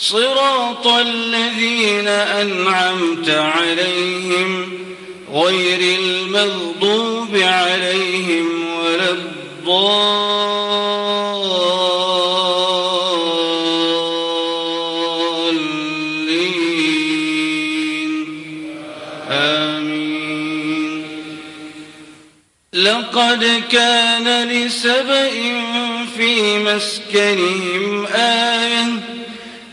صراط الذين أنعمت عليهم غير المغضوب عليهم ولا الضالين. آمين. لقد كان لسبإ في مسكنهم آية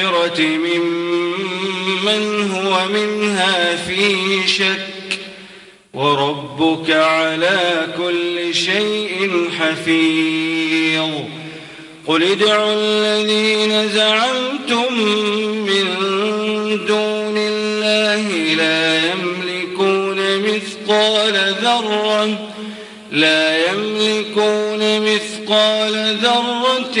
بالآخرة ممن هو منها في شك وربك على كل شيء حفيظ. قل ادعوا الذين زعمتم من دون الله لا يملكون مثقال ذرة لا يملكون مثقال ذرة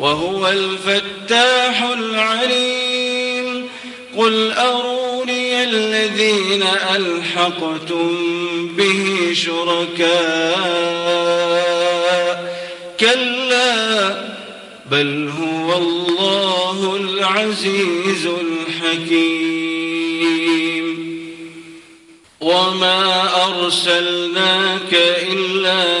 وهو الفتاح العليم. قل أروني الذين ألحقتم به شركاء. كلا بل هو الله العزيز الحكيم. وما أرسلناك إلا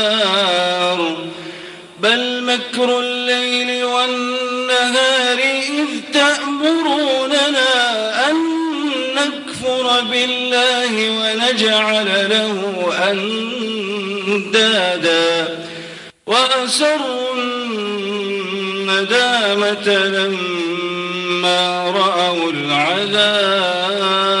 مكر الليل والنهار إذ تأمروننا أن نكفر بالله ونجعل له أندادا وأسروا الندامة لما رأوا العذاب